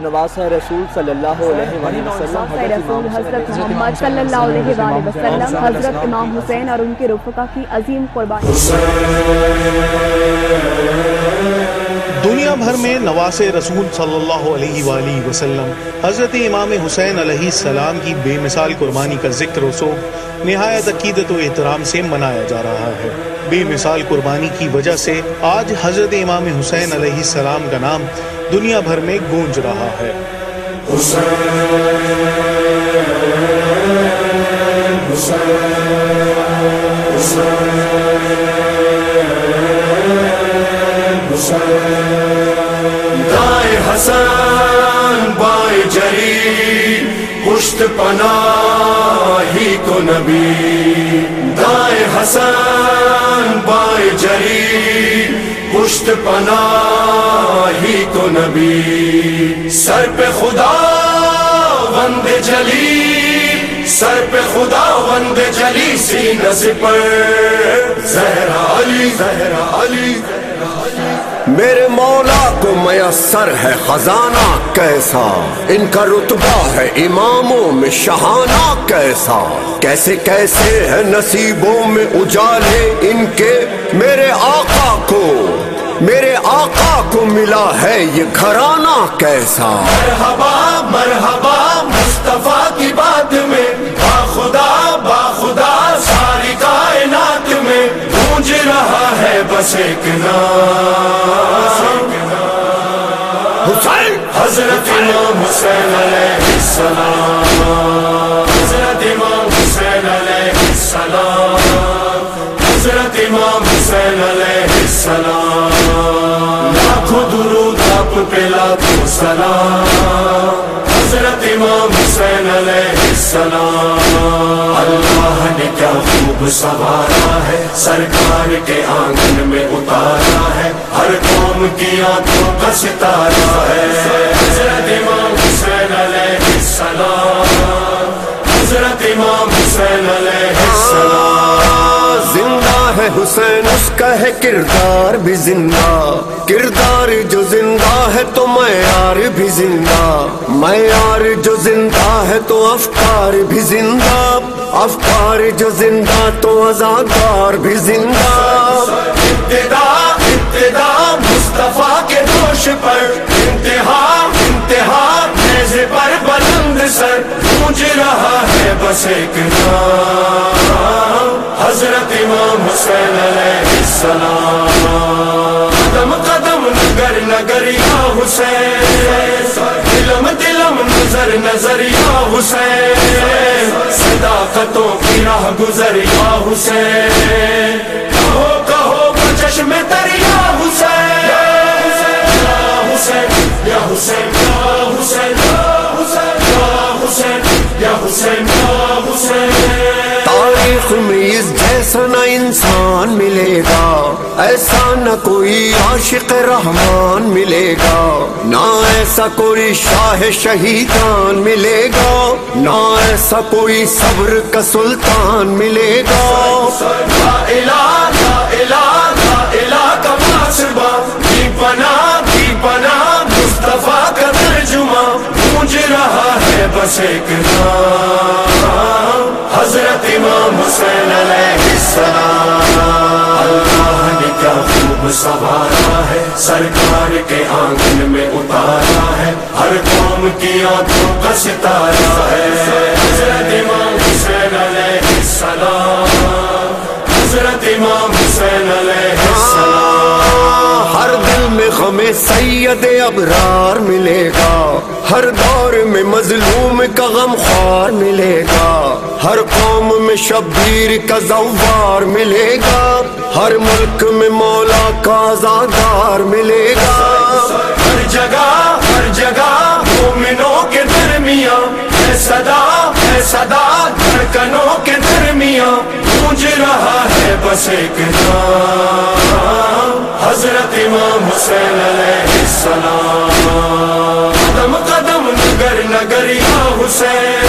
نواز رسول صلی اللہ علیہ وآلہ وسلم حضرت محمد صلی اللہ علیہ وآلہ وسلم حضرت امام حسین اور ان کے رفقہ کی عظیم قربانی۔ دنیا بھر میں نواز رسول صلی اللہ علیہ وآلہ وسلم حضرت امام حسین علیہ السلام کی بے مثال قربانی کا ذکر و سوگ نہایت عقیدت و احترام سے منایا جا رہا ہے۔ بے مثال قربانی کی وجہ سے آج حضرت امام حسین علیہ السلام کا نام دنیا بھر میں گونج رہا ہے۔ دائیں حسن، بائیں جری پشت پناہ ہی تو نبی۔ دائیں حسن، بائیں جری پشت پناہ ہی تو نبی، سر پہ خدا وند جلی، سر پہ خدا وند جلی سینہ سے پر زہرا علی زہرا علی۔ میرے مولا کو میسر ہے خزانہ کیسا؟ ان کا رتبہ ہے اماموں میں شہانہ کیسا؟ کیسے کیسے ہے نصیبوں میں اجالے ان کے میرے آقا کو؟ میرے آقا کو ملا ہے یہ گھرانہ کیسا؟ مرحبا مرحبا مصطفیٰ کی بات میں با خدا با خدا ساری کائنات میں گونج رہا ہے بس ایک نام۔ حسین! حضرت امام حسین علیہ السلام۔ حضرت امام حسین علیہ السلام۔ حضرت امام حسین علیہ السلام۔ آپ پہ لاکھوں سلام، حضرت امام حسین علیہ السلام۔ اللہ نے کیا خوب سوارا ہے، سرکار کے آنگن میں اتارا ہے، ہر قوم کی آنکھوں کا ستارہ ہے۔ کا ہے کردار بھی زندہ، کردار جو زندہ ہے تو معیار بھی زندہ۔ معیار جو زندہ ہے تو افکار بھی زندہ۔ افکار جو زندہ تو ازادار بھی زندہ۔ ابتدا ابتدا مصطفیٰ کے دوش پر انتہا انتہا۔ نیزے پر بلند سر گونج رہا ہے، بس ایک نام، حضرت امام حسین علیہ السلام۔ قدم قدم نگر نگر یا حسین دلم دلم نظر نظر یا حسین۔ صداقتوں کی راہ گزر یا حسین۔ کہو کہو چشم دریا ایسا نہ کوئی عاشق رحمان ملے گا، نہ ایسا کوئی شاہ شہیدان ملے گا، نہ ایسا کوئی صبر کا سلطان ملے گا۔ لا الہ لا الہ لا الہ کا کی کی مصطفیٰ کا ترجمہ۔ گونج رہا ہے بس ایک نام، حضرت امام حسین علیہ السلام۔ خوب سوارا ہے، سرکار کے آنگن میں اتارا ہے۔ ہر قوم کی آنکھوں کا ستارہ ہے۔ حضرت امام حسین علیہ السلام، حضرت امام حسین علیہ السلام۔ ہاں، ہر دل میں ہمیں سید ابرار ملے گا۔ ہر دور میں مظلوم کا غم خوار ملے گا۔ ہر قوم میں شبیر کا زوار ملے گا۔ ہر ملک میں مولا کا آزادار ملے گا۔ ہر جگہ ہر جگہ مومنوں کے درمیان ہے صدا ہے صدا، دھڑکنوں کے درمیان گونج رہا ہے بس ایک نام۔ حضرت امام حسین علیہ السلام۔ قدم قدم نگر نگر یا حسین۔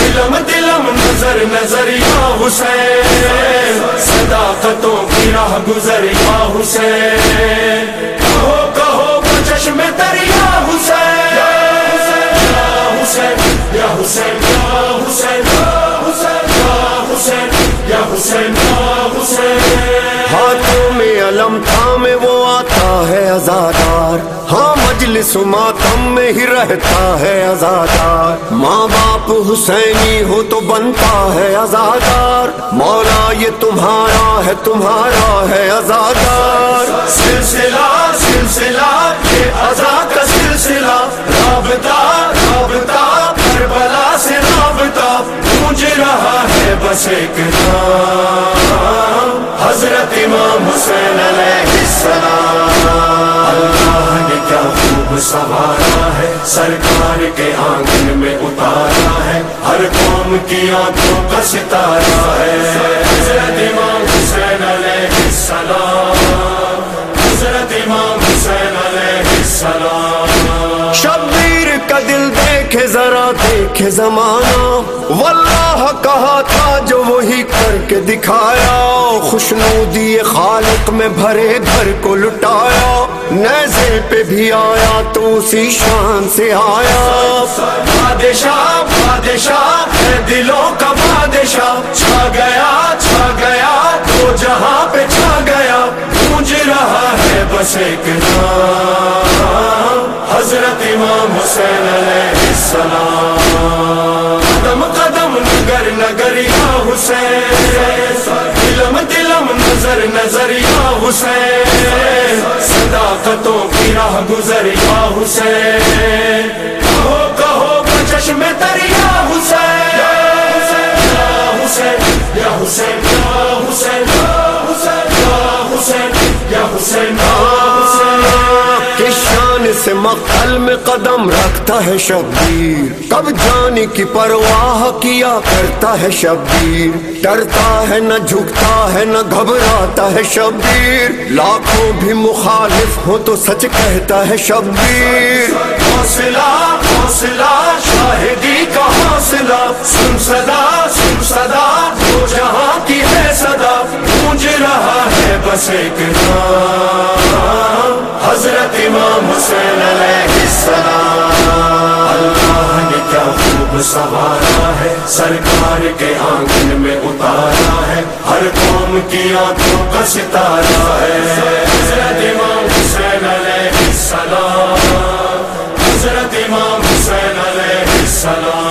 دلم دلم گزر نظر یا حسین، صداقتوں کی راہ گزر یا حسین۔ کہو کہو بچش میں حسین۔ یا حسین یا حسین یا حسین یا حسین یا حسین ہاتھوں میں علم تھا میں وہ آتا ہے آزادہ۔ مجلس ماتم میں ہی رہتا ہے ازادار ماں باپ حسینی ہو تو بنتا ہے ازادار مولا یہ تمہارا ہے تمہارا ہے ازادار سلسلہ سلسلہ، یہ ازا کا سلسلہ۔ رابطہ رابطہ، کربلا سے رابطہ۔ گونج رہا ہے بس ایک نام۔ سوارا ہے، سرکار کے آنگن میں اتارا ہے، ہر قوم کی آنکھوں کا ستارہ ہے۔ حضرت امام حسین علیہ السلام، حضرت امام حسین علیہ السلام۔ شبیر کا دل دیکھے ذرا، دیکھے زمانہ۔ واللہ کہا تھا جو وہی کر کے دکھایا۔ خوشنودی خالق میں بھرے گھر کو لٹایا۔ نیزے پہ بھی آیا تو اسی شان سے آیا۔ بادشاہ بادشاہ ہے دلوں کا بادشاہ، چھا گیا چھا گیا، تو جہاں پہ چھا گیا، گونج رہا ہے بس ایک نام۔ حضرت امام حسین علیہ السلام۔ قدم قدم، نگر نگر یا حسین۔ دلم نظر نظر یا حسین صداقتوں کی راہ گزر یا حسین۔ کہو کہو شان میں قدم رکھتا ہے شبیر۔ کب جانے کی پرواہ کیا کرتا ہے شبیر۔ ڈرتا ہے نہ جھکتا ہے نہ گھبراتا ہے شبیر۔ لاکھوں بھی مخالف ہو تو سچ کہتا ہے شبیر۔ حوصلہ حوصلہ، شاہدی کا حوصلہ۔ سن صدا سن صدا وہ جہاں کی ہے صدا۔ گونج رہا ہے بس ایک نام۔ سوارا ہے، سرکار کے آنگن میں اتارا ہے۔ ہر قوم کی آنکھوں کا ستارہ ہے۔ حضرت امام حسین علیہ السلام، حضرت امام حسین علیہ السلام۔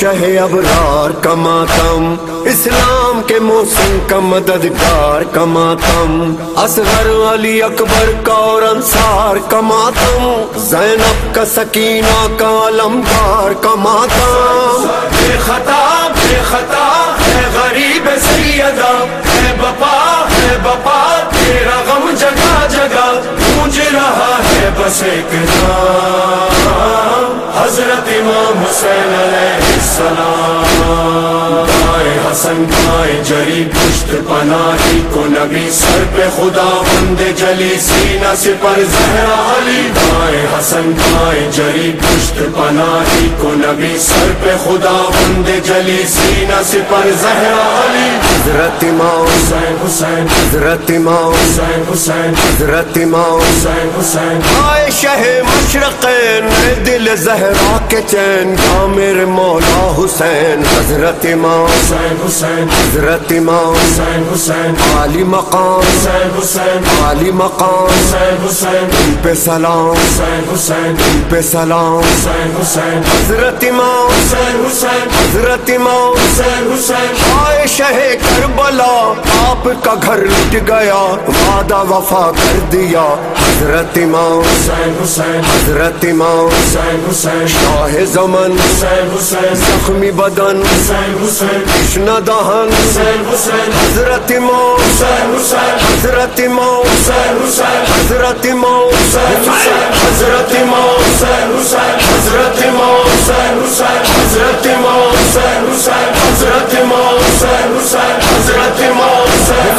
شہ ابرار کا ماتم، اسلام کے موسم کا مددگار کا ماتم، اصغر علی اکبر کا اور انصار کا ماتم، زینب کا سکینہ کا علمدار کا ماتم۔ بے خطا بے خطا ہے غریب سیدہ ہے بپا ہے بپا، تیرا غم جگہ جگہ۔ گونج رہا ہے بس ایک نام۔ حضرت امام حسین علیہ السلام۔ دائے حسن دائے جری پشت پناہی کو نبی سر پہ خدا بند جلی سینہ سے پر زہرا علی۔ دائے حسن دائے جری پشت پناہی کو نبی سر پہ خدا بند جلی سینہ سے پر زہرا علی۔ حضرت امام حسین حسین حضرت امام حسین حسین۔ حضرت امام آئے شہ مشرق نئے دل زہرا کے چین۔ کا میرے مولا حسین حضرت امام۔ حسین حسین۔ حضرت امام۔ حسین حسین۔ عالی مقام۔ حسین حسین۔ عالی مقام۔ حسین حسین۔ ان پہ سلام۔ حسین حسین۔ ان پہ سلام۔ حسین حسین۔ حضرت امام۔ حسین حسین۔ حضرت امام۔ حسین حسین۔ آئے شہ کربلا آپ کا گھر لٹ گیا۔ وعدہ وفا کر دیا۔ حضرت امام حسین حسین حضرت امام حسین حسین شاہ زمن حسین حسین زخمی بدن حسین حسین کشن دہن حسین حسین حضرت امام حسین حسین حضرت امام حسین حسین حضرت امام حسین حسین حضرت امام حسین حسین حضرت امام حسین حسین حضرت امام حسین حسین حضرت امام حسین